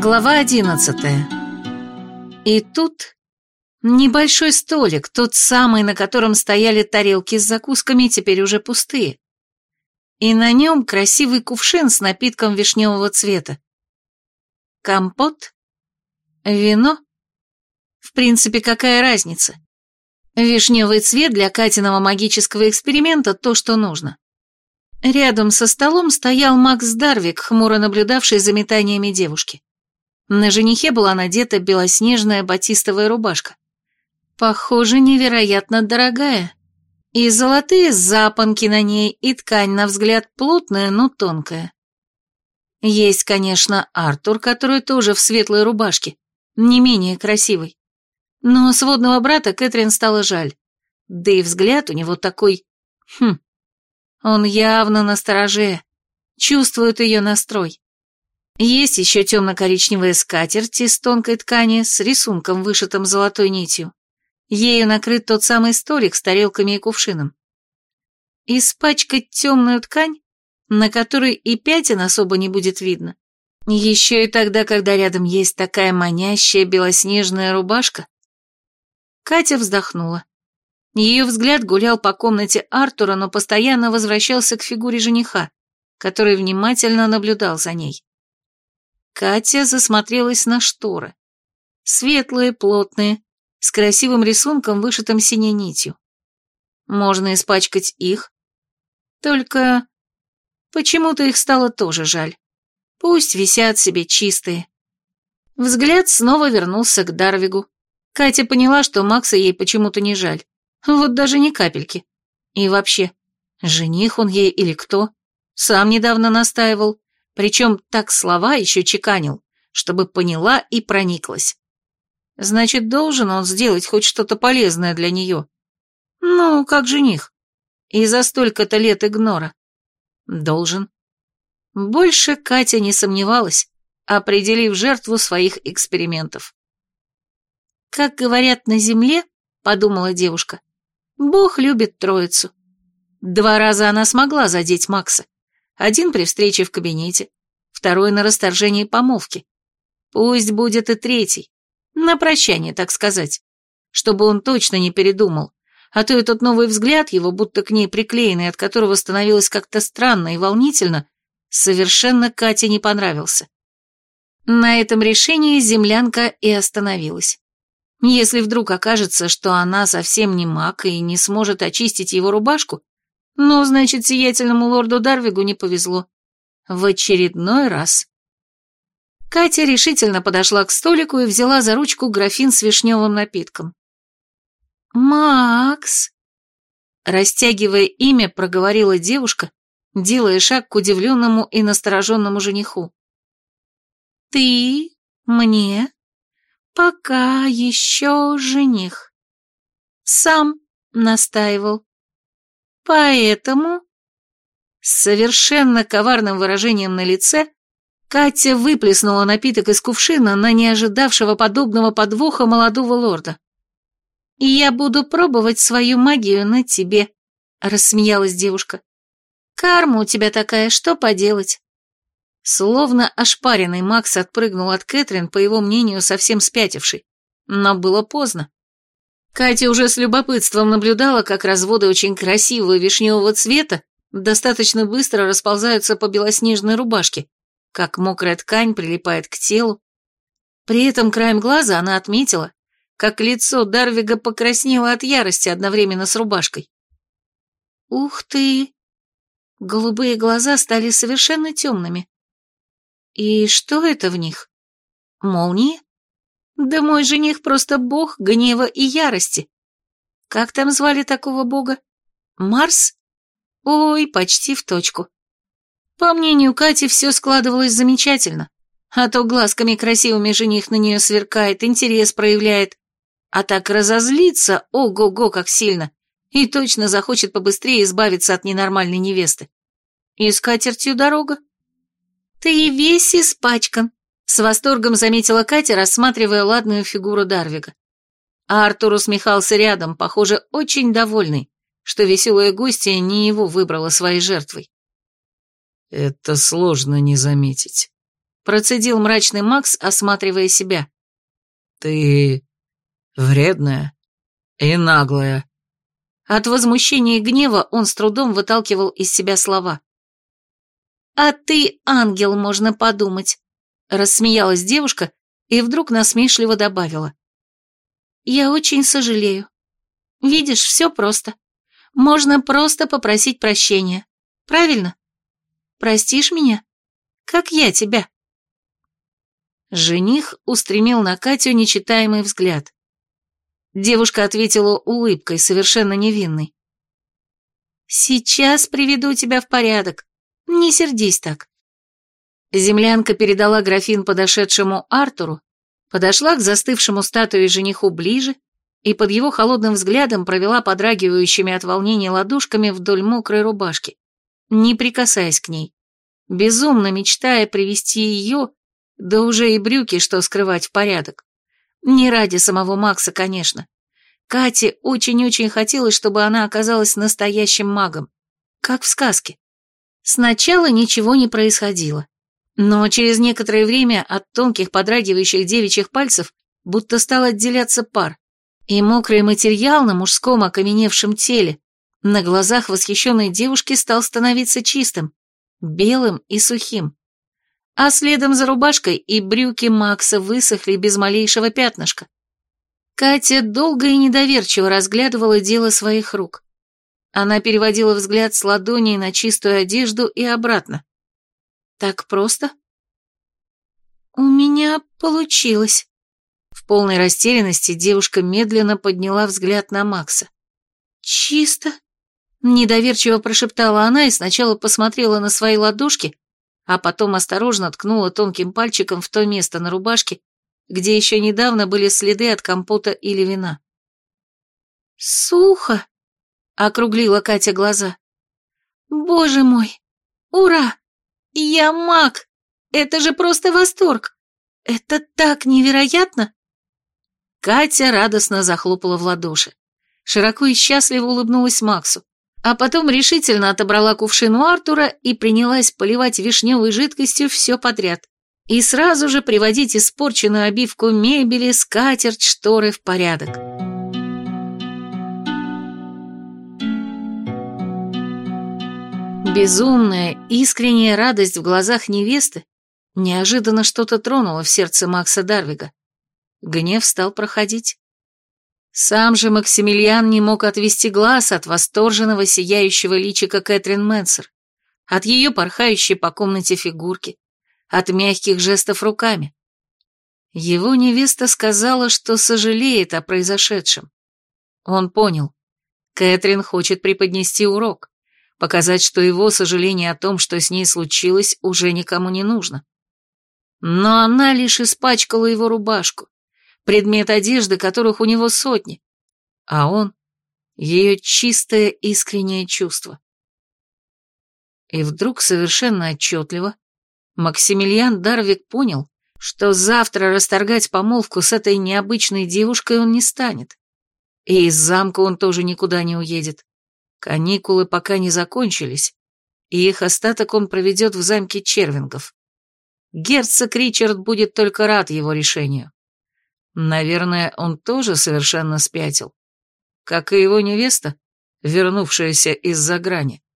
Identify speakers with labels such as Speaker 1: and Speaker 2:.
Speaker 1: Глава одиннадцатая. И тут небольшой столик, тот самый, на котором стояли тарелки с закусками, теперь уже пустые. И на нем красивый кувшин с напитком вишневого цвета. Компот? Вино? В принципе, какая разница? Вишневый цвет для Катиного магического эксперимента то, что нужно. Рядом со столом стоял Макс Дарвик, хмуро наблюдавший за метаниями девушки. На женихе была надета белоснежная батистовая рубашка. Похоже, невероятно дорогая. И золотые запонки на ней, и ткань, на взгляд, плотная, но тонкая. Есть, конечно, Артур, который тоже в светлой рубашке, не менее красивый. Но сводного брата Кэтрин стало жаль. Да и взгляд у него такой... Хм... Он явно настороже, чувствует ее настрой. Есть еще темно-коричневая скатерть из тонкой ткани с рисунком, вышитым золотой нитью. Ею накрыт тот самый столик с тарелками и кувшином. Испачкать темную ткань, на которой и пятен особо не будет видно. Еще и тогда, когда рядом есть такая манящая белоснежная рубашка. Катя вздохнула. Ее взгляд гулял по комнате Артура, но постоянно возвращался к фигуре жениха, который внимательно наблюдал за ней. Катя засмотрелась на шторы. Светлые, плотные, с красивым рисунком, вышитым синей нитью. Можно испачкать их. Только почему-то их стало тоже жаль. Пусть висят себе чистые. Взгляд снова вернулся к Дарвигу. Катя поняла, что Макса ей почему-то не жаль. Вот даже ни капельки. И вообще, жених он ей или кто? Сам недавно настаивал. Причем так слова еще чеканил, чтобы поняла и прониклась. Значит, должен он сделать хоть что-то полезное для нее. Ну, как жених. И за столько-то лет игнора. Должен. Больше Катя не сомневалась, определив жертву своих экспериментов. «Как говорят на земле, — подумала девушка, — Бог любит троицу. Два раза она смогла задеть Макса. Один при встрече в кабинете, второй на расторжении помолвки. Пусть будет и третий. На прощание, так сказать. Чтобы он точно не передумал. А то этот новый взгляд его, будто к ней приклеенный, от которого становилось как-то странно и волнительно, совершенно Кате не понравился. На этом решении землянка и остановилась. Если вдруг окажется, что она совсем не маг и не сможет очистить его рубашку, ну, значит, сиятельному лорду Дарвигу не повезло. В очередной раз. Катя решительно подошла к столику и взяла за ручку графин с вишневым напитком. «Макс!» Растягивая имя, проговорила девушка, делая шаг к удивленному и настороженному жениху. «Ты мне пока еще жених. Сам настаивал. Поэтому...» С совершенно коварным выражением на лице Катя выплеснула напиток из кувшина на неожидавшего подобного подвоха молодого лорда. «Я буду пробовать свою магию на тебе», — рассмеялась девушка. «Карма у тебя такая, что поделать?» Словно ошпаренный Макс отпрыгнул от Кэтрин, по его мнению, совсем спятивший. Но было поздно. Катя уже с любопытством наблюдала, как разводы очень красивого вишневого цвета достаточно быстро расползаются по белоснежной рубашке, как мокрая ткань прилипает к телу. При этом краем глаза она отметила, как лицо Дарвига покраснело от ярости одновременно с рубашкой. «Ух ты!» Голубые глаза стали совершенно темными. «И что это в них? Молнии? Да мой жених просто бог гнева и ярости. Как там звали такого бога? Марс? Ой, почти в точку. По мнению Кати, все складывалось замечательно. А то глазками красивыми жених на нее сверкает, интерес проявляет. А так разозлится, ого-го, как сильно, и точно захочет побыстрее избавиться от ненормальной невесты. И с катертью дорога. Ты весь испачкан, с восторгом заметила Катя, рассматривая ладную фигуру Дарвига. А Артур усмехался рядом, похоже, очень довольный что веселая гостья не его выбрала своей жертвой.
Speaker 2: «Это сложно не заметить», —
Speaker 1: процедил мрачный Макс, осматривая себя.
Speaker 2: «Ты вредная и наглая».
Speaker 1: От возмущения и гнева он с трудом выталкивал из себя слова. «А ты ангел, можно подумать», — рассмеялась девушка и вдруг насмешливо добавила. «Я очень сожалею. Видишь, все просто. Можно просто попросить прощения. Правильно? Простишь меня? Как я тебя?» Жених устремил на Катю нечитаемый взгляд. Девушка ответила улыбкой, совершенно невинной. «Сейчас приведу тебя в порядок. Не сердись так». Землянка передала графин подошедшему Артуру, подошла к застывшему статуе жениху ближе и под его холодным взглядом провела подрагивающими от волнения ладошками вдоль мокрой рубашки, не прикасаясь к ней, безумно мечтая привести ее, да уже и брюки, что скрывать в порядок. Не ради самого Макса, конечно. Кате очень-очень хотелось, чтобы она оказалась настоящим магом, как в сказке. Сначала ничего не происходило, но через некоторое время от тонких подрагивающих девичьих пальцев будто стал отделяться пар, и мокрый материал на мужском окаменевшем теле на глазах восхищенной девушки стал становиться чистым, белым и сухим. А следом за рубашкой и брюки Макса высохли без малейшего пятнышка. Катя долго и недоверчиво разглядывала дело своих рук. Она переводила взгляд с ладоней на чистую одежду и обратно. Так просто? «У меня получилось», в полной растерянности девушка медленно подняла взгляд на Макса. «Чисто?» Недоверчиво прошептала она и сначала посмотрела на свои ладошки, а потом осторожно ткнула тонким пальчиком в то место на рубашке, где еще недавно были следы от компота или вина. «Сухо!» — округлила Катя глаза. «Боже мой! Ура! Я маг! Это же просто восторг! Это так невероятно!» Катя радостно захлопала в ладоши. Широко и счастливо улыбнулась Максу, а потом решительно отобрала кувшин у Артура и принялась поливать вишневой жидкостью все подряд. И сразу же приводить испорченную обивку мебели, скатерть, шторы в порядок. Безумная, искренняя радость в глазах невесты неожиданно что-то тронула в сердце Макса Дарвига. Гнев стал проходить. Сам же Максимилиан не мог отвести глаз от восторженного сияющего личика Кэтрин Мэнсер, от ее порхающей по комнате фигурки, от мягких жестов руками. Его невеста сказала, что сожалеет о произошедшем. Он понял. Кэтрин хочет преподнести урок, показать, что его сожаление о том, что с ней случилось, уже никому не нужно. Но она лишь испачкала его рубашку, предмет одежды, которых у него сотни, а он — ее чистое искреннее чувство. И вдруг совершенно отчетливо Максимилиан Дарвик понял, что завтра расторгать помолвку с этой необычной девушкой он не станет. И из замка он тоже никуда не уедет. Каникулы пока не закончились, и их остаток он проведет в замке Червингов. Герцог Ричард будет только рад его решению. Наверное, он тоже совершенно спятил. Как и его невеста, вернувшаяся из-за грани.